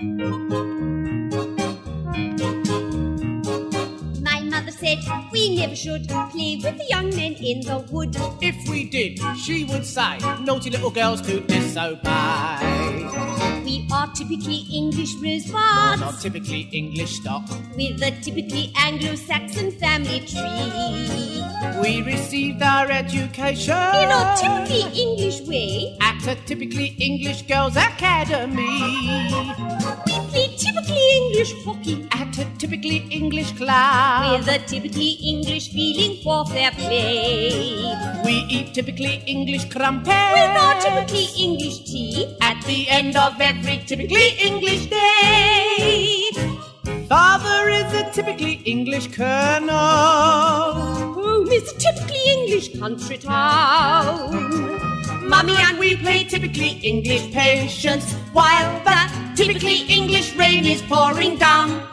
My mother said we never should play with the young men in the wood. If we did, she would say, naughty little girls to disobey. Are typically English rosebuds not typically English stock. with a typically Anglo-Saxon family tree. We received our education In a typically English way, at a typically English girls' academy. we play typically English hockey At a typically English club. with a typically English feeling for fair play. We eat typically English crumpets. With our typically English tea At the end of every typically English day. Father is a typically English colonel. Home is a typically English country town. Mummy and we play typically English patience while that typically English rain is pouring down.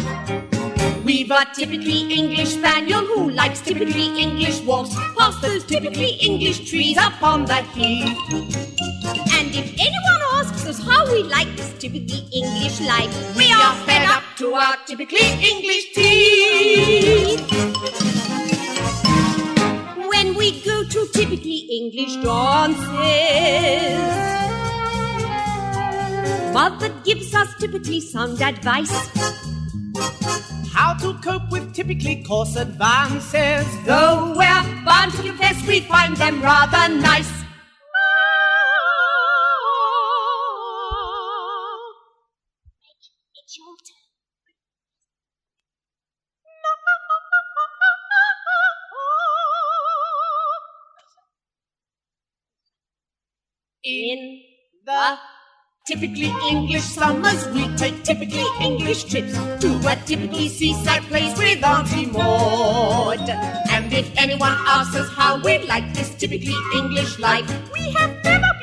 We've a typically English spaniel who likes typically English walks past those typically English trees up on the heath. And if anyone asks us how we like this typically English life, We are fed up to our typically English teeth. when we go to typically English dances. Mother gives us typically sound advice. How to cope with typically coarse advances. Though we're bound to confess we find them rather nice. In the typically English summers, we take typically English trips to a typically seaside place with Auntie Maud. And if anyone asks us how we like this typically English life, we have never